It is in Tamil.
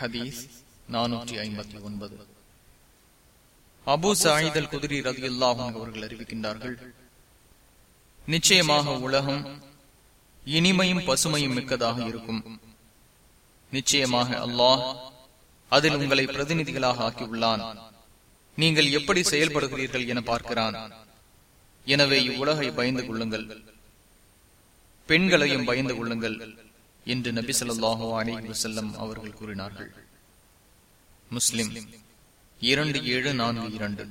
ஹதீஸ் நானூற்றி ஐம்பத்தி ஒன்பது. அபு சாயிதல் குதிரி ரதி அல்லாஹும் அவர்கள் அறிவிக்கின்றார்கள் நிச்சயமாக உலகம் இனிமையும் பசுமையும் மிக்கதாக இருக்கும். நிச்சயமாக அல்லாஹ் அதில் உங்களை பிரதிநிதிகளாக ஆக்கியுள்ளான். நீங்கள் எப்படி செயல்படுகிறீர்கள் என பார்க்கிறான். எனவே இவ்வுலகை பயந்து கொள்ளுங்கள். பெண்களையும் பயந்து கொள்ளுங்கள். என்று நபி சொல்லாஹு அலி வசல்லம் அவர்கள் கூறினார்கள். முஸ்லிம் இரண்டு ஏழு நான்கு இரண்டு.